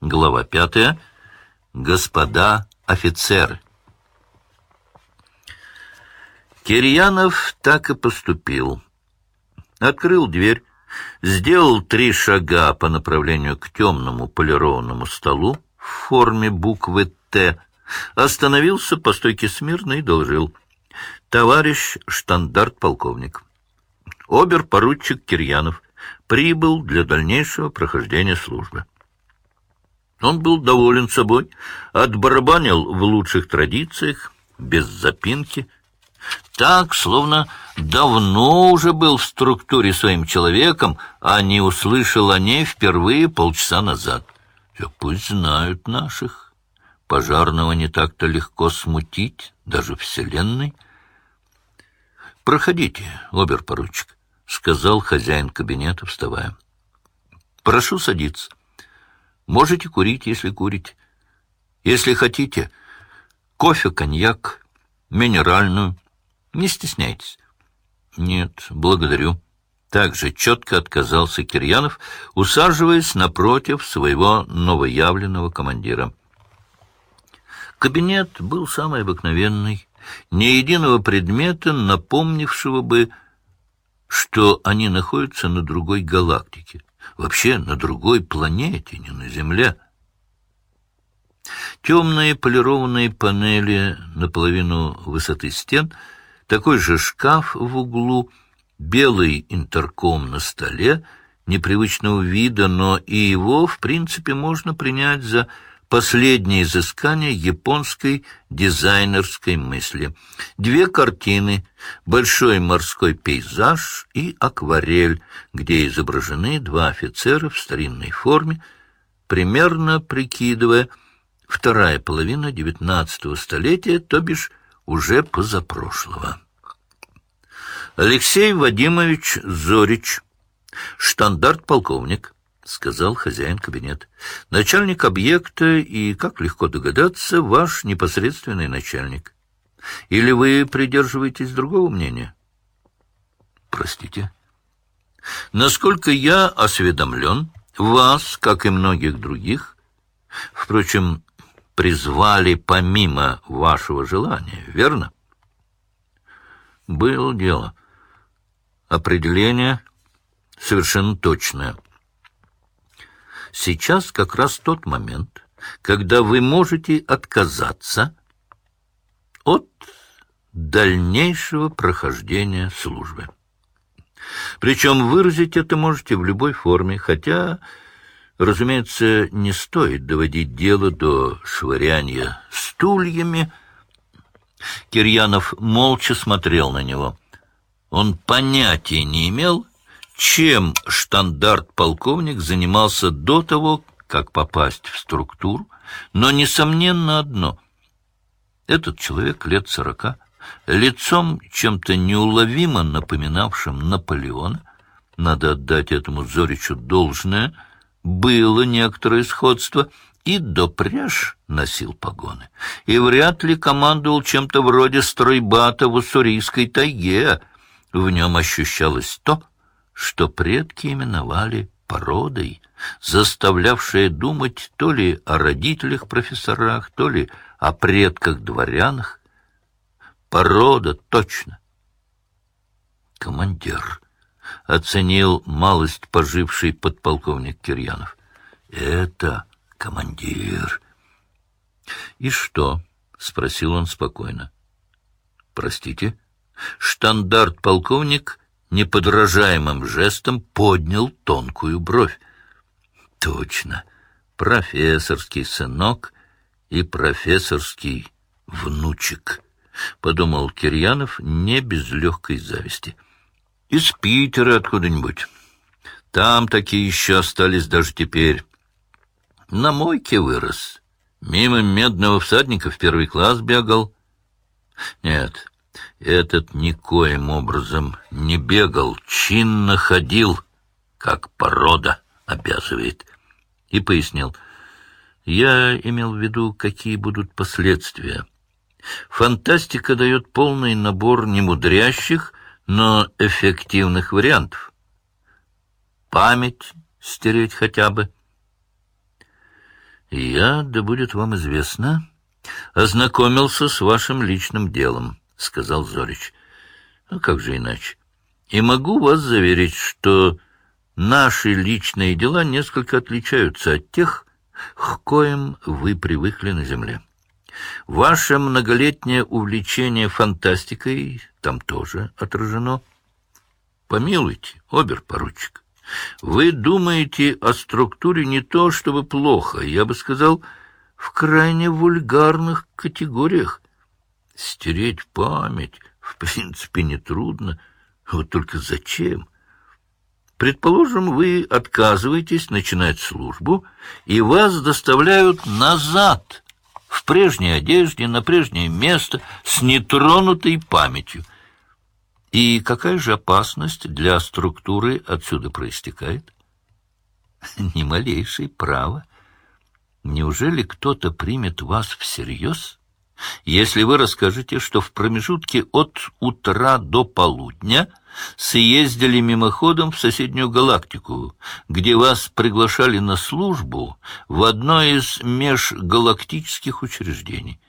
Глава пятая. Господа офицеры. Кирьянов так и поступил. Открыл дверь, сделал три шага по направлению к темному полированному столу в форме буквы «Т», остановился по стойке смирно и доложил. «Товарищ штандарт-полковник, обер-поручик Кирьянов прибыл для дальнейшего прохождения службы». Он был доволен собой, отбарабанил в лучших традициях, без запинки, так, словно давно уже был в структуре своим человеком, а не услышал о ней впервые полчаса назад. Пусть знают наших. Пожарного не так-то легко смутить, даже Вселенной. «Проходите, обер-поручик», — сказал хозяин кабинета, вставая. «Прошу садиться. Можете курить, если курите. Если хотите, кофе, коньяк, минеральную. Не стесняйтесь. Нет, благодарю. Также четко отказался Кирьянов, усаживаясь напротив своего новоявленного командира. Кабинет был самый обыкновенный, ни единого предмета, напомнившего бы, что они находятся на другой галактике. Вообще на другой планете, не на Земле. Темные полированные панели наполовину высоты стен, такой же шкаф в углу, белый интерком на столе, непривычного вида, но и его, в принципе, можно принять за Последнее изыскание японской дизайнерской мысли. Две картины «Большой морской пейзаж» и «Акварель», где изображены два офицера в старинной форме, примерно прикидывая вторая половина девятнадцатого столетия, то бишь уже позапрошлого. Алексей Вадимович Зорич, штандарт-полковник, — сказал хозяин кабинета. — Начальник объекта и, как легко догадаться, ваш непосредственный начальник. Или вы придерживаетесь другого мнения? — Простите. — Насколько я осведомлен, вас, как и многих других, впрочем, призвали помимо вашего желания, верно? — Было дело. Определение совершенно точное — Сейчас как раз тот момент, когда вы можете отказаться от дальнейшего прохождения службы. Причем выразить это можете в любой форме, хотя, разумеется, не стоит доводить дело до швыряния стульями. Кирьянов молча смотрел на него. Он понятия не имел, чем штандарт-полковник занимался до того, как попасть в структуру, но, несомненно, одно — этот человек лет сорока, лицом чем-то неуловимо напоминавшим Наполеона, надо отдать этому Зоричу должное, было некоторое сходство, и допряж носил погоны, и вряд ли командовал чем-то вроде стройбата в уссурийской тайге. В нем ощущалось то, что предки именовали породой, заставлявшая думать то ли о родителях-профессорах, то ли о предках-дворянах. Порода точно. Командир оценил малость поживший подполковник Кирьянов. Это командир. И что? спросил он спокойно. Простите? Штандарт-полковник неподражаемым жестом поднял тонкую бровь. Точно, профессорский сынок и профессорский внучек, — подумал Кирьянов не без легкой зависти. Из Питера откуда-нибудь. Там такие еще остались даже теперь. На мойке вырос. Мимо медного всадника в первый класс бегал. Нет, этот никоим образом не бегал, чинно ходил, как порода обязывает. И пояснил. Я имел в виду, какие будут последствия. Фантастика дает полный набор немудрящих, но эффективных вариантов. Память стереть хотя бы. Я, да будет вам известно, ознакомился с вашим личным делом, — сказал Зорич. Ну, как же иначе? И могу вас заверить, что наши личные дела несколько отличаются от тех, к коим вы привыкли на земле. Ваше многолетнее увлечение фантастикой там тоже отражено. Помилуйте, обер-поручик, вы думаете о структуре не то чтобы плохо, я бы сказал, в крайне вульгарных категориях. Стереть память, в принципе, нетрудно. Вот только зачем? Предположим, вы отказываетесь начинать службу, и вас доставляют назад, в прежней одежде, на прежнее место, с нетронутой памятью — и какая же опасность для структуры отсюда проистекает? Ни малейшей права. Неужели кто-то примет вас всерьез, если вы расскажете, что в промежутке от утра до полудня съездили мимоходом в соседнюю галактику, где вас приглашали на службу в одно из межгалактических учреждений?